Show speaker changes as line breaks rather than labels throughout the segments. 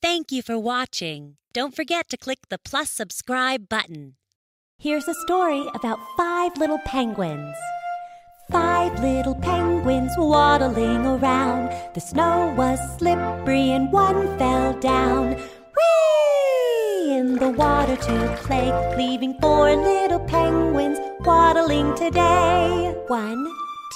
Thank you for watching. Don't forget to click the plus subscribe button.
Here's a story about five little penguins. Five little penguins waddling around. The snow was slippery and one fell down. Whee! In the water to play, leaving four little penguins waddling today. One,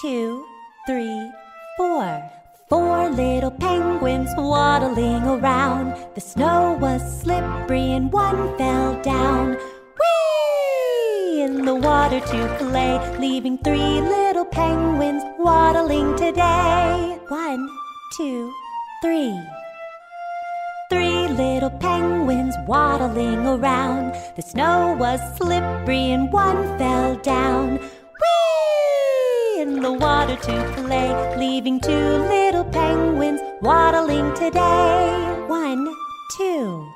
two, three, four. Four little penguins waddling around. The snow was slippery and one fell down. Whee! In the water to play, leaving three little penguins waddling today. One, two, three. Three little penguins waddling around. The snow was slippery and one fell down. Water to play, leaving two little penguins waddling today. One, two.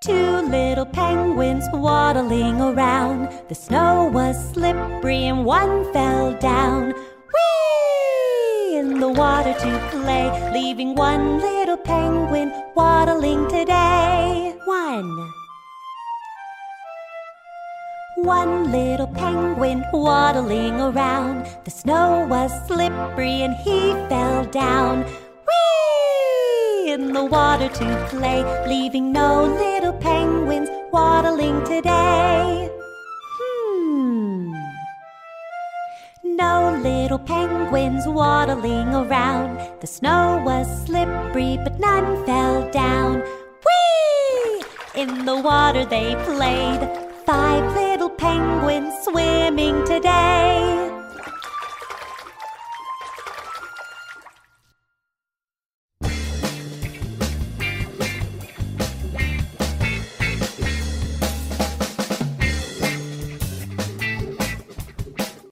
Two little penguins waddling around. The snow was slippery and one fell down. Whee! In the water to play, leaving one little penguin waddling today. One. One little penguin waddling around. The snow was slippery and he fell down. Whee! In the water to play, leaving no little penguins waddling today. Hmm. No little penguins waddling around. The snow was slippery, but none fell down. Whee! In the water they played. Five little penguins swimming today.